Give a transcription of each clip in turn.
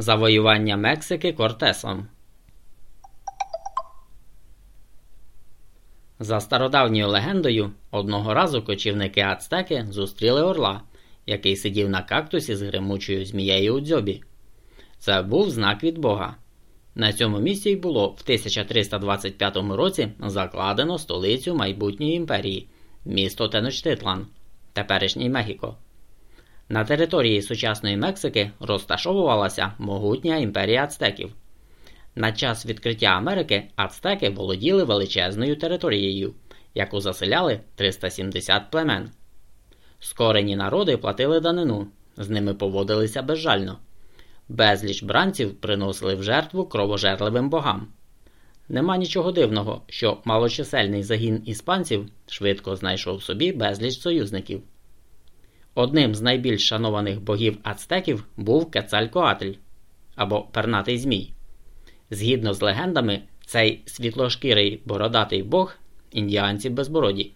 Завоювання Мексики Кортесом. За стародавньою легендою, одного разу кочівники ацтеки зустріли орла, який сидів на кактусі з гримучою змією у дзьобі. Це був знак від Бога. На цьому місці й було в 1325 році закладено столицю майбутньої імперії, місто Теночтитлан, теперішній Мехіко. На території сучасної Мексики розташовувалася могутня імперія ацтеків. На час відкриття Америки ацтеки володіли величезною територією, яку заселяли 370 племен. Скорені народи платили данину, з ними поводилися безжально. Безліч бранців приносили в жертву кровожерливим богам. Нема нічого дивного, що малочисельний загін іспанців швидко знайшов собі безліч союзників. Одним з найбільш шанованих богів ацтеків був Кецалькоатль або пернатий Змій. Згідно з легендами, цей світлошкірий бородатий бог індіанців безбороді,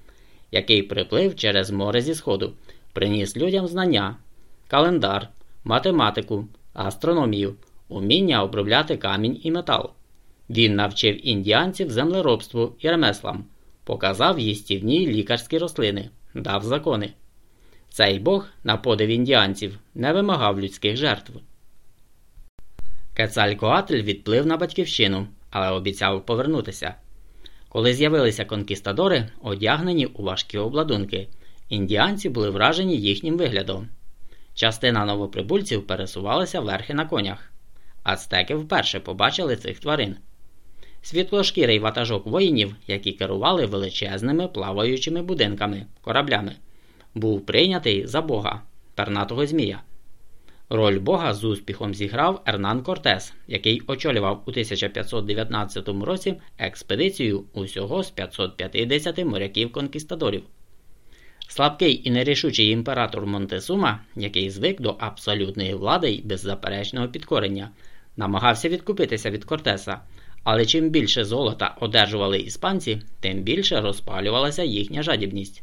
який приплив через море зі сходу, приніс людям знання, календар, математику, астрономію, уміння обробляти камінь і метал. Він навчив індіанців землеробству і ремеслам, показав їстівні лікарські рослини, дав закони. Цей бог, на подив індіанців, не вимагав людських жертв. Кецалькоатль відплив на батьківщину, але обіцяв повернутися. Коли з'явилися конкістадори, одягнені у важкі обладунки, індіанці були вражені їхнім виглядом. Частина новоприбульців пересувалася верхи на конях. Ацтеки вперше побачили цих тварин. Світлошкірий ватажок воїнів, які керували величезними плаваючими будинками, кораблями, був прийнятий за бога, пернатого Змія. Роль Бога з успіхом зіграв Ернан Кортес, який очолював у 1519 році експедицію усього з 550 моряків-конкістадорів. Слабкий і нерішучий імператор Монтесума, який звик до абсолютної влади й беззаперечного підкорення, намагався відкупитися від Кортеса, але чим більше золота одержували іспанці, тим більше розпалювалася їхня жадібність.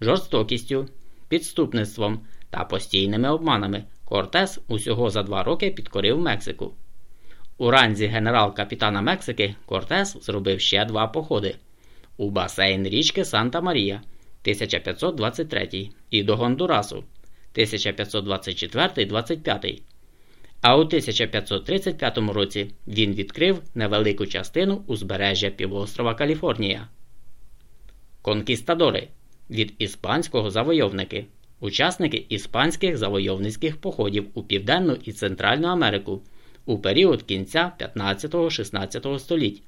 Жорстокістю, підступництвом та постійними обманами Кортес усього за два роки підкорив Мексику. У ранзі генерал-капітана Мексики Кортес зробив ще два походи у басейн річки Санта Марія 1523 і до Гондурасу 1524-25. А у 1535 році він відкрив невелику частину узбережжя півострова Каліфорнія. Конкістадори від іспанського завойовники учасники іспанських завойовницьких походів у Південну і Центральну Америку у період кінця 15-16 століть.